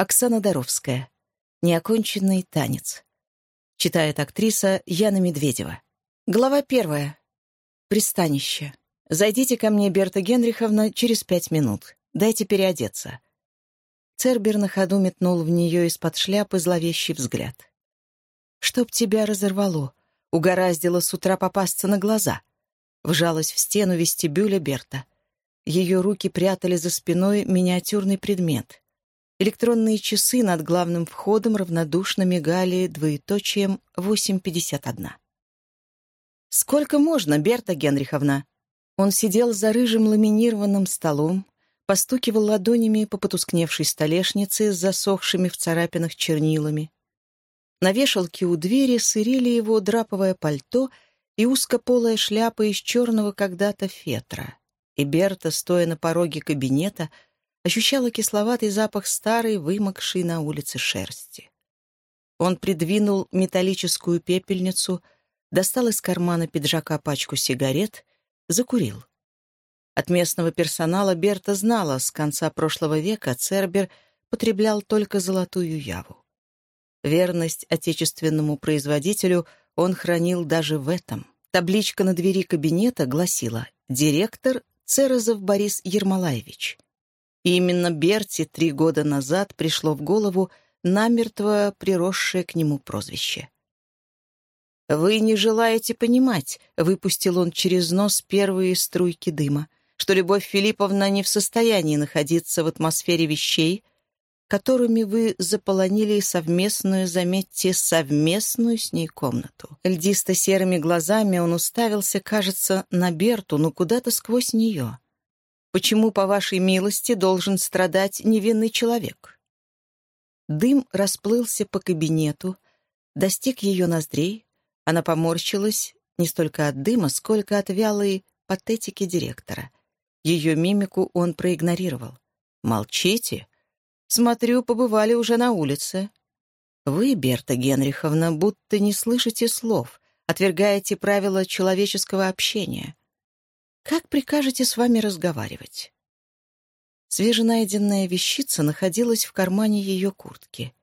Оксана Доровская. Неоконченный танец. Читает актриса Яна Медведева. Глава первая. Пристанище. Зайдите ко мне, Берта Генриховна, через пять минут. Дайте переодеться. Цербер на ходу метнул в нее из-под шляпы зловещий взгляд. «Чтоб тебя разорвало, угораздило с утра попасться на глаза», вжалась в стену вестибюля Берта. Ее руки прятали за спиной миниатюрный предмет. Электронные часы над главным входом равнодушно мигали двоеточием 8.51. «Сколько можно, Берта Генриховна?» Он сидел за рыжим ламинированным столом, постукивал ладонями по потускневшей столешнице с засохшими в царапинах чернилами. На вешалке у двери сырили его драповое пальто и узкополая шляпа из черного когда-то фетра. И Берта, стоя на пороге кабинета, ощущала кисловатый запах старой, вымокшей на улице шерсти. Он придвинул металлическую пепельницу — достал из кармана пиджака пачку сигарет, закурил. От местного персонала Берта знала, с конца прошлого века Цербер потреблял только золотую яву. Верность отечественному производителю он хранил даже в этом. Табличка на двери кабинета гласила «Директор Церозов Борис Ермолаевич». И именно Берти три года назад пришло в голову намертво приросшее к нему прозвище. «Вы не желаете понимать», — выпустил он через нос первые струйки дыма, что Любовь Филипповна не в состоянии находиться в атмосфере вещей, которыми вы заполонили совместную, заметьте, совместную с ней комнату. Льдисто-серыми глазами он уставился, кажется, на Берту, но куда-то сквозь нее. Почему, по вашей милости, должен страдать невинный человек? Дым расплылся по кабинету, достиг ее ноздрей, она поморщилась не столько от дыма, сколько от вялой патетики директора. Ее мимику он проигнорировал. «Молчите. Смотрю, побывали уже на улице. Вы, Берта Генриховна, будто не слышите слов, отвергаете правила человеческого общения. Как прикажете с вами разговаривать?» Свеженайденная вещица находилась в кармане ее куртки.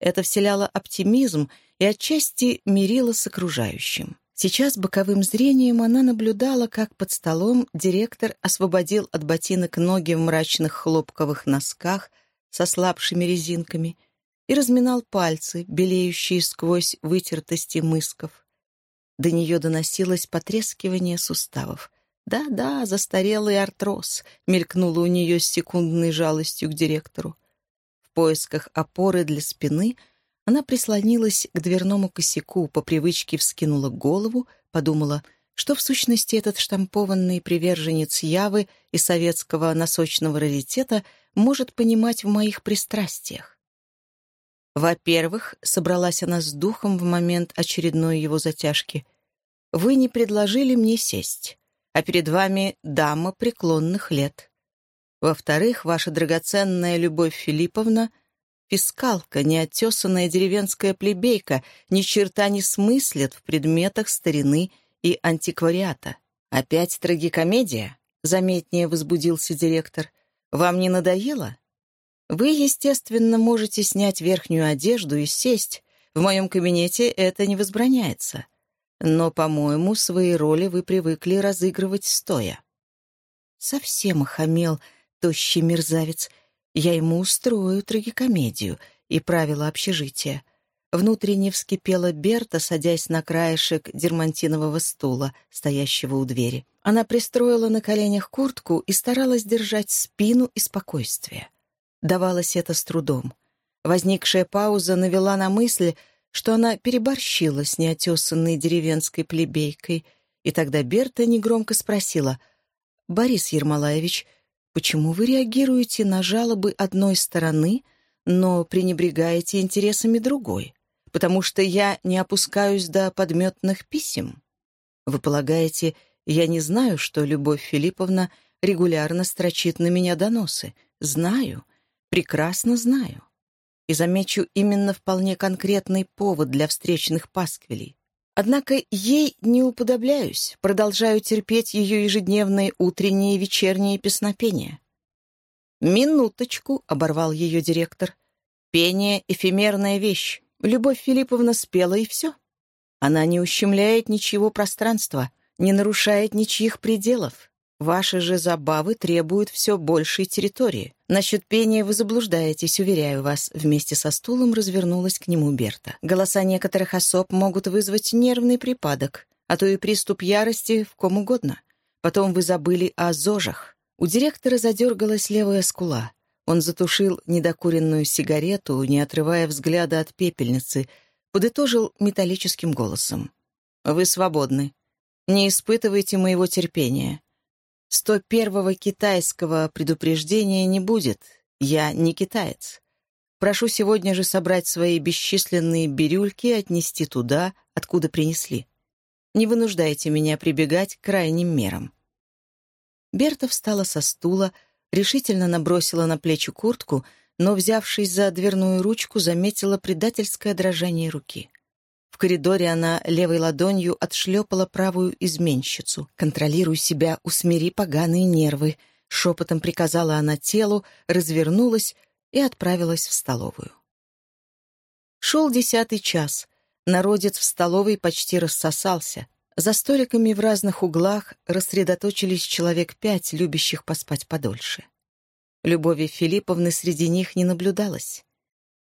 Это вселяло оптимизм и отчасти мирила с окружающим. Сейчас боковым зрением она наблюдала, как под столом директор освободил от ботинок ноги в мрачных хлопковых носках со слабшими резинками и разминал пальцы, белеющие сквозь вытертости мысков. До нее доносилось потрескивание суставов. «Да-да, застарелый артроз», — мелькнуло у нее с секундной жалостью к директору. В поисках опоры для спины — она прислонилась к дверному косяку, по привычке вскинула голову, подумала, что в сущности этот штампованный приверженец Явы и советского носочного раритета может понимать в моих пристрастиях. Во-первых, собралась она с духом в момент очередной его затяжки. «Вы не предложили мне сесть, а перед вами дама преклонных лет. Во-вторых, ваша драгоценная Любовь Филипповна — Фискалка, неотесанная деревенская плебейка, ни черта не смыслит в предметах старины и антиквариата. «Опять трагикомедия?» — заметнее возбудился директор. «Вам не надоело? Вы, естественно, можете снять верхнюю одежду и сесть. В моем кабинете это не возбраняется. Но, по-моему, свои роли вы привыкли разыгрывать стоя». Совсем охамел тощий мерзавец — я ему устрою трагикомедию и правила общежития. Внутренне вскипела Берта, садясь на краешек дермантинового стула, стоящего у двери. Она пристроила на коленях куртку и старалась держать спину и спокойствие. Давалось это с трудом. Возникшая пауза навела на мысль, что она переборщила с неотесанной деревенской плебейкой, и тогда Берта негромко спросила, «Борис Ермолаевич, Почему вы реагируете на жалобы одной стороны, но пренебрегаете интересами другой? Потому что я не опускаюсь до подметных писем? Вы полагаете, я не знаю, что Любовь Филипповна регулярно строчит на меня доносы? Знаю, прекрасно знаю. И замечу именно вполне конкретный повод для встречных пасквилей. Однако ей не уподобляюсь, продолжаю терпеть ее ежедневные утренние и вечерние песнопения. «Минуточку», — оборвал ее директор. Пение — эфемерная вещь. Любовь Филипповна спела, и все. Она не ущемляет ничего пространства, не нарушает ничьих пределов. Ваши же забавы требуют все большей территории. Насчет пения вы заблуждаетесь, уверяю вас. Вместе со стулом развернулась к нему Берта. Голоса некоторых особ могут вызвать нервный припадок, а то и приступ ярости в ком угодно. Потом вы забыли о зожах. У директора задергалась левая скула. Он затушил недокуренную сигарету, не отрывая взгляда от пепельницы, подытожил металлическим голосом. «Вы свободны. Не испытывайте моего терпения. 101-го китайского предупреждения не будет. Я не китаец. Прошу сегодня же собрать свои бесчисленные бирюльки и отнести туда, откуда принесли. Не вынуждайте меня прибегать к крайним мерам». Берта встала со стула, решительно набросила на плечи куртку, но, взявшись за дверную ручку, заметила предательское дрожание руки. В коридоре она левой ладонью отшлепала правую изменщицу. «Контролируй себя, усмири поганые нервы», — шепотом приказала она телу, развернулась и отправилась в столовую. Шел десятый час. Народец в столовой почти рассосался. За столиками в разных углах рассредоточились человек пять, любящих поспать подольше. Любови Филипповны среди них не наблюдалось.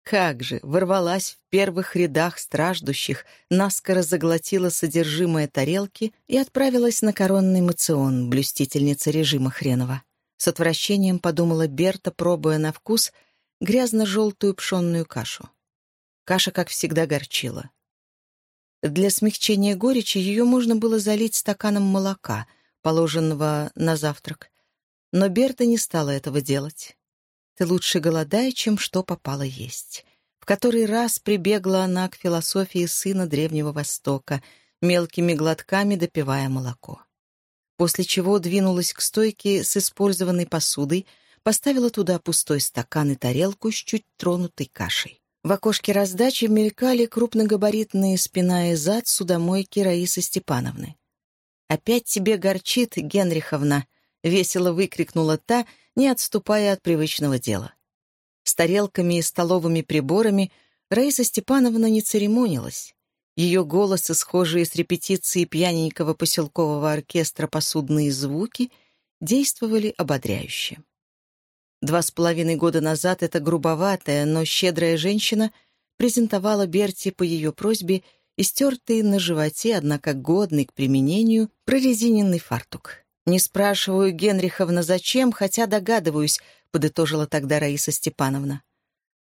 Как же, ворвалась в первых рядах страждущих, наскоро заглотила содержимое тарелки и отправилась на коронный мацион, блюстительница режима хренова. С отвращением подумала Берта, пробуя на вкус грязно-желтую пшенную кашу. Каша, как всегда, горчила. Для смягчения горечи ее можно было залить стаканом молока, положенного на завтрак. Но Берта не стала этого делать. «Ты лучше голодай, чем что попало есть». В который раз прибегла она к философии сына Древнего Востока, мелкими глотками допивая молоко. После чего двинулась к стойке с использованной посудой, поставила туда пустой стакан и тарелку с чуть тронутой кашей. В окошке раздачи мелькали крупногабаритные спина и зад судомойки Раисы Степановны. «Опять тебе горчит, Генриховна!» — весело выкрикнула та, не отступая от привычного дела. С тарелками и столовыми приборами Раиса Степановна не церемонилась. Ее голос схожие с репетицией пьяненького поселкового оркестра посудные звуки действовали ободряюще. Два с половиной года назад эта грубоватая, но щедрая женщина презентовала Берти по ее просьбе истертый на животе, однако годный к применению, прорезиненный фартук. «Не спрашиваю, Генриховна, зачем, хотя догадываюсь», — подытожила тогда Раиса Степановна.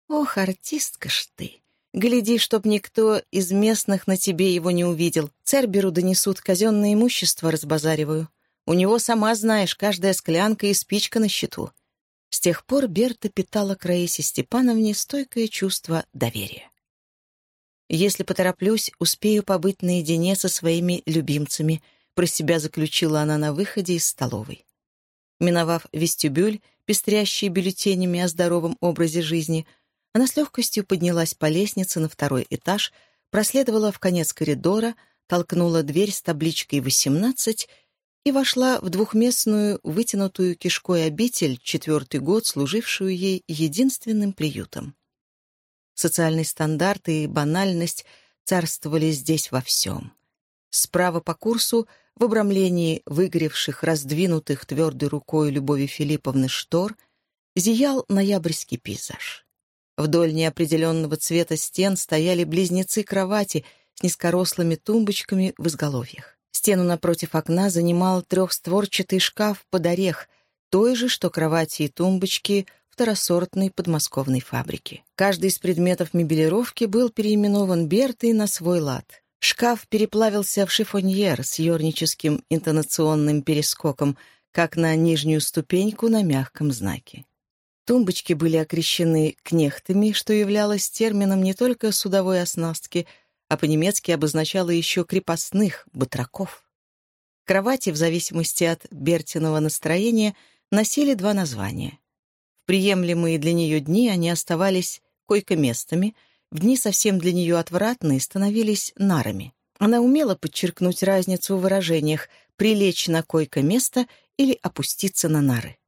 «Ох, артистка ж ты! Гляди, чтоб никто из местных на тебе его не увидел. Церберу донесут, казенное имущество разбазариваю. У него, сама знаешь, каждая склянка и спичка на счету. С тех пор Берта питала к Раисе Степановне стойкое чувство доверия. «Если потороплюсь, успею побыть наедине со своими любимцами», про себя заключила она на выходе из столовой. Миновав вестибюль, пестрящий бюллетенями о здоровом образе жизни, она с легкостью поднялась по лестнице на второй этаж, проследовала в конец коридора, толкнула дверь с табличкой «18» и вошла в двухместную, вытянутую кишкой обитель, четвертый год служившую ей единственным приютом. Социальные стандарты и банальность царствовали здесь во всем. Справа по курсу, в обрамлении выгоревших, раздвинутых твердой рукой Любови Филипповны штор, зиял ноябрьский пейзаж. Вдоль неопределенного цвета стен стояли близнецы кровати с низкорослыми тумбочками в изголовьях. Стену напротив окна занимал трехстворчатый шкаф под орех, той же, что кровати и тумбочки второсортной подмосковной фабрики. Каждый из предметов мебелировки был переименован Бертой на свой лад. Шкаф переплавился в шифоньер с юрническим интонационным перескоком, как на нижнюю ступеньку на мягком знаке. Тумбочки были окрещены кнехтами, что являлось термином не только судовой оснастки, а по-немецки обозначало еще крепостных, батраков. Кровати, в зависимости от Бертиного настроения, носили два названия. В приемлемые для нее дни они оставались койко-местами, в дни совсем для нее отвратные становились нарами. Она умела подчеркнуть разницу в выражениях «прилечь на койко-место» или «опуститься на нары».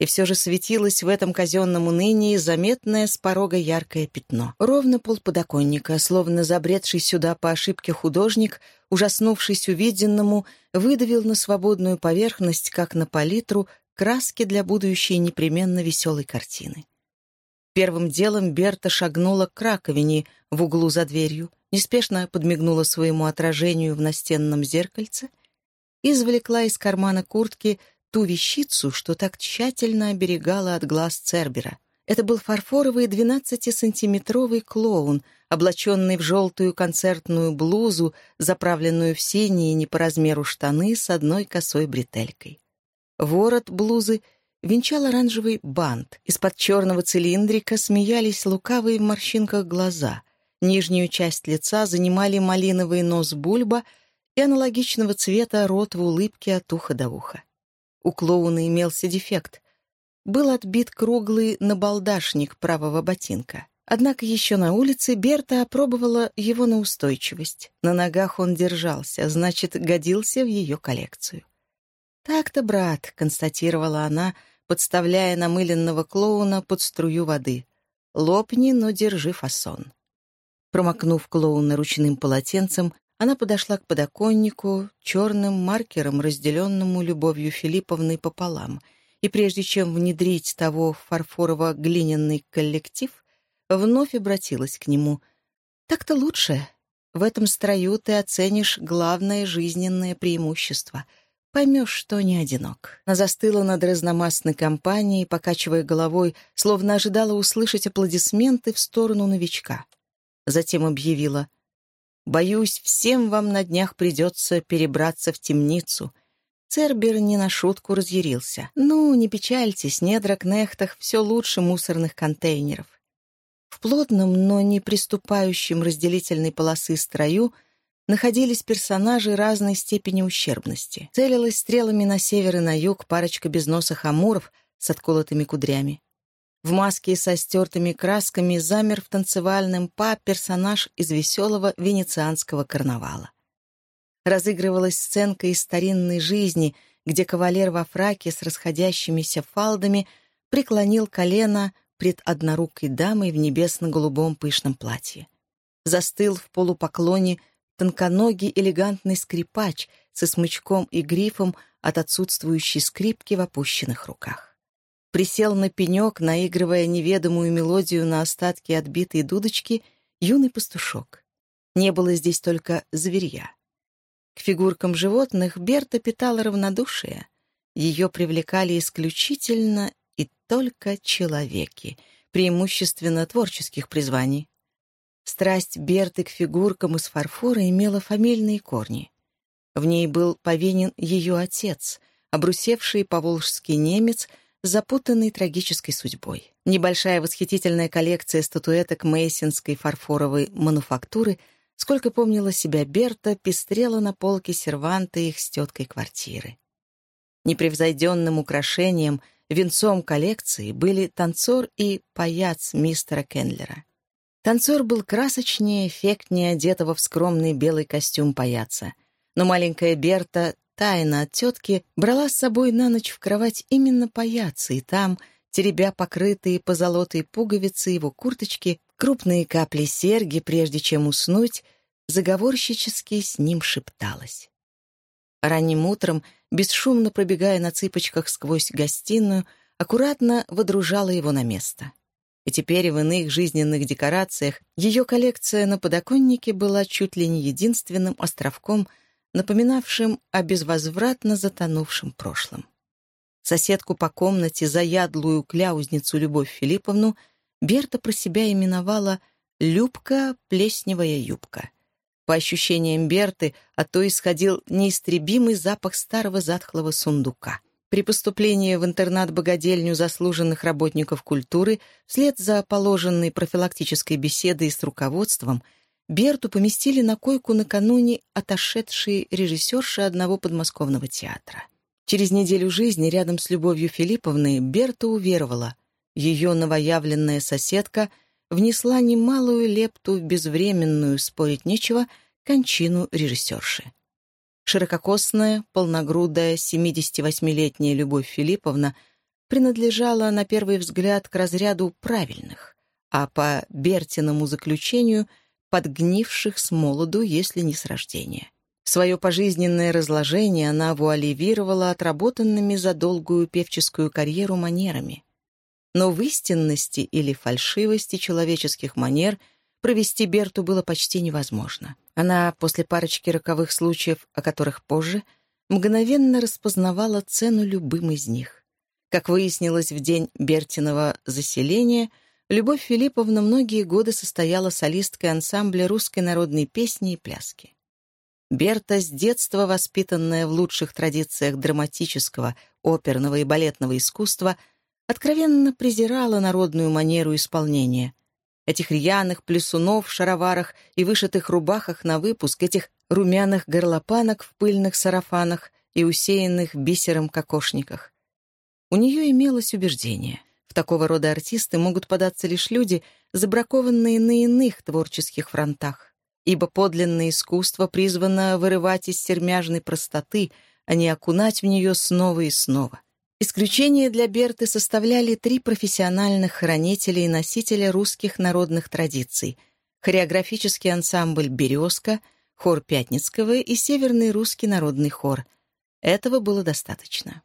и все же светилось в этом казенном унынии заметное с порога яркое пятно. Ровно пол подоконника, словно забредший сюда по ошибке художник, ужаснувшись увиденному, выдавил на свободную поверхность, как на палитру, краски для будущей непременно веселой картины. Первым делом Берта шагнула к раковине в углу за дверью, неспешно подмигнула своему отражению в настенном зеркальце, извлекла из кармана куртки ту вещицу, что так тщательно оберегала от глаз Цербера. Это был фарфоровый 12-сантиметровый клоун, облаченный в желтую концертную блузу, заправленную в синие не по размеру штаны с одной косой бретелькой. Ворот блузы венчал оранжевый бант. Из-под черного цилиндрика смеялись лукавые в морщинках глаза. Нижнюю часть лица занимали малиновый нос бульба и аналогичного цвета рот в улыбке от уха до уха. У клоуна имелся дефект. Был отбит круглый набалдашник правого ботинка. Однако еще на улице Берта опробовала его на устойчивость. На ногах он держался, значит, годился в ее коллекцию. «Так-то, брат», — констатировала она, — подставляя намыленного клоуна под струю воды. «Лопни, но держи фасон». Промокнув клоуна ручным полотенцем, она подошла к подоконнику, черным маркером, разделенному любовью Филипповной пополам, и прежде чем внедрить того в фарфорово-глиняный коллектив, вновь обратилась к нему. «Так-то лучше. В этом строю ты оценишь главное жизненное преимущество — поймешь, что не одинок. Она застыла над разномастной компанией, покачивая головой, словно ожидала услышать аплодисменты в сторону новичка. Затем объявила «Боюсь, всем вам на днях придется перебраться в темницу». Цербер не на шутку разъярился. «Ну, не печальтесь, недра Кнехтах все лучше мусорных контейнеров». В плотном, но не приступающем разделительной полосы строю находились персонажи разной степени ущербности. Целилась стрелами на север и на юг парочка безносых амуров с отколотыми кудрями. В маске со стертыми красками замер в танцевальном па персонаж из веселого венецианского карнавала. Разыгрывалась сценка из старинной жизни, где кавалер во фраке с расходящимися фалдами преклонил колено пред однорукой дамой в небесно-голубом пышном платье. Застыл в полупоклоне — тонконогий элегантный скрипач со смычком и грифом от отсутствующей скрипки в опущенных руках. Присел на пенек, наигрывая неведомую мелодию на остатки отбитой дудочки, юный пастушок. Не было здесь только зверья. К фигуркам животных Берта питала равнодушие. Ее привлекали исключительно и только человеки, преимущественно творческих призваний. Страсть Берты к фигуркам из фарфора имела фамильные корни. В ней был повинен ее отец, обрусевший поволжский немец, запутанный трагической судьбой. Небольшая восхитительная коллекция статуэток мейсинской фарфоровой мануфактуры, сколько помнила себя Берта, пестрела на полке серванта их с теткой квартиры. Непревзойденным украшением, венцом коллекции были танцор и паяц мистера Кендлера. Танцор был красочнее, эффектнее одетого в скромный белый костюм паяца. Но маленькая Берта, тайно от тетки, брала с собой на ночь в кровать именно паяца, и там, теребя покрытые позолотой пуговицы его курточки, крупные капли серьги, прежде чем уснуть, заговорщически с ним шепталась. Ранним утром, бесшумно пробегая на цыпочках сквозь гостиную, аккуратно водружала его на место — и теперь в иных жизненных декорациях ее коллекция на подоконнике была чуть ли не единственным островком, напоминавшим о безвозвратно затонувшем прошлом. Соседку по комнате, заядлую кляузницу Любовь Филипповну, Берта про себя именовала «Любка, плесневая юбка». По ощущениям Берты, от то исходил неистребимый запах старого затхлого сундука. При поступлении в интернат-богадельню заслуженных работников культуры вслед за положенной профилактической беседой с руководством Берту поместили на койку накануне отошедшей режиссерши одного подмосковного театра. Через неделю жизни рядом с Любовью Филипповной Берта уверовала, ее новоявленная соседка внесла немалую лепту в безвременную, спорить нечего, кончину режиссерши. Ширококосная, полногрудая, 78-летняя Любовь Филипповна принадлежала, на первый взгляд, к разряду правильных, а по Бертиному заключению — подгнивших с молоду, если не с рождения. Свое пожизненное разложение она вуаливировала отработанными за долгую певческую карьеру манерами. Но в истинности или фальшивости человеческих манер провести Берту было почти невозможно. Она, после парочки роковых случаев, о которых позже, мгновенно распознавала цену любым из них. Как выяснилось в день Бертиного заселения, Любовь Филипповна многие годы состояла солисткой ансамбля русской народной песни и пляски. Берта, с детства воспитанная в лучших традициях драматического, оперного и балетного искусства, откровенно презирала народную манеру исполнения. Этих рьяных плясунов в шароварах и вышитых рубахах на выпуск, этих румяных горлопанок в пыльных сарафанах и усеянных бисером кокошниках. У нее имелось убеждение. В такого рода артисты могут податься лишь люди, забракованные на иных творческих фронтах ибо подлинное искусство призвано вырывать из сермяжной простоты, а не окунать в нее снова и снова. Исключение для Берты составляли три профессиональных хранителя и носителя русских народных традиций — хореографический ансамбль «Березка», хор Пятницкого и Северный русский народный хор. Этого было достаточно.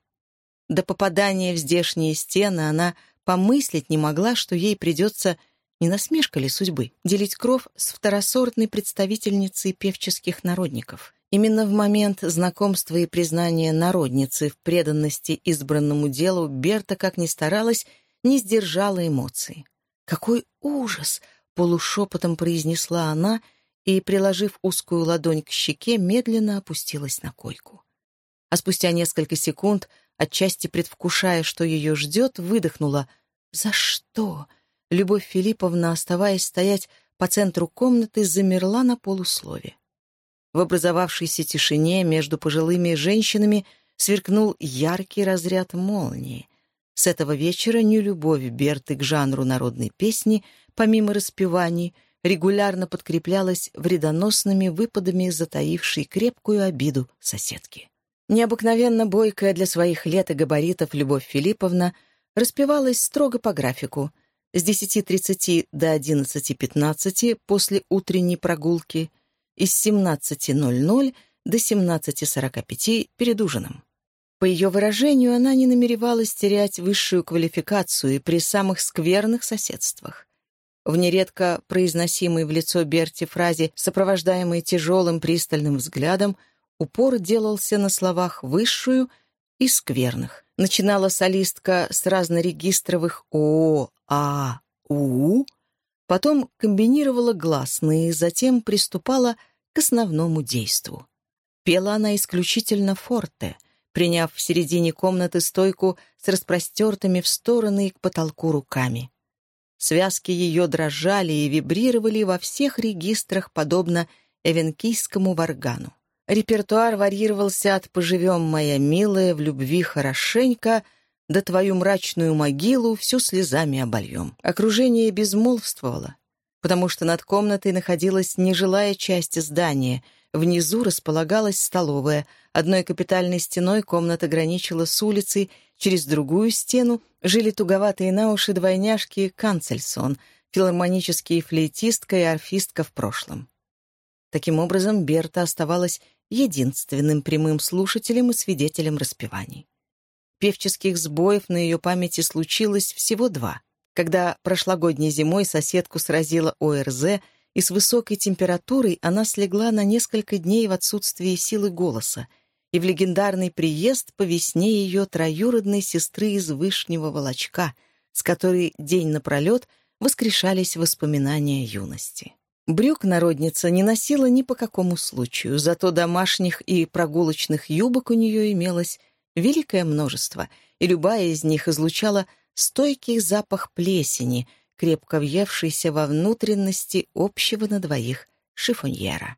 До попадания в здешние стены она помыслить не могла, что ей придется не насмешка ли судьбы делить кров с второсортной представительницей певческих народников? Именно в момент знакомства и признания народницы в преданности избранному делу Берта, как ни старалась, не сдержала эмоций. «Какой ужас!» — полушепотом произнесла она и, приложив узкую ладонь к щеке, медленно опустилась на койку. А спустя несколько секунд, отчасти предвкушая, что ее ждет, выдохнула «За что?» Любовь Филипповна, оставаясь стоять по центру комнаты, замерла на полуслове. В образовавшейся тишине между пожилыми женщинами сверкнул яркий разряд молнии. С этого вечера нелюбовь Берты к жанру народной песни, помимо распеваний, регулярно подкреплялась вредоносными выпадами затаившей крепкую обиду соседки. Необыкновенно бойкая для своих лет и габаритов Любовь Филипповна распевалась строго по графику — с 10.30 до 11.15 после утренней прогулки и с 17.00 до 17.45 перед ужином. По ее выражению, она не намеревалась терять высшую квалификацию при самых скверных соседствах. В нередко произносимой в лицо Берти фразе, сопровождаемой тяжелым пристальным взглядом, упор делался на словах «высшую» и «скверных». Начинала солистка с разнорегистровых ООО, а, у, потом комбинировала гласные, затем приступала основному действу. Пела она исключительно форте, приняв в середине комнаты стойку с распростертыми в стороны и к потолку руками. Связки ее дрожали и вибрировали во всех регистрах, подобно эвенкийскому варгану. Репертуар варьировался от «Поживем, моя милая, в любви хорошенько» да твою мрачную могилу всю слезами обольем. Окружение безмолвствовало, потому что над комнатой находилась нежилая часть здания, внизу располагалась столовая, одной капитальной стеной комната граничила с улицей, через другую стену жили туговатые на уши двойняшки Канцельсон, филармонические флейтистка и арфистка в прошлом. Таким образом, Берта оставалась единственным прямым слушателем и свидетелем распеваний. Певческих сбоев на ее памяти случилось всего два. Когда прошлогодней зимой соседку сразила ОРЗ, и с высокой температурой она слегла на несколько дней в отсутствии силы голоса, и в легендарный приезд по весне ее троюродной сестры из Вышнего Волочка, с которой день напролет воскрешались воспоминания юности. Брюк народница не носила ни по какому случаю, зато домашних и прогулочных юбок у нее имелось великое множество, и любая из них излучала стойкий запах плесени, крепко въевшийся во внутренности общего на двоих шифоньера.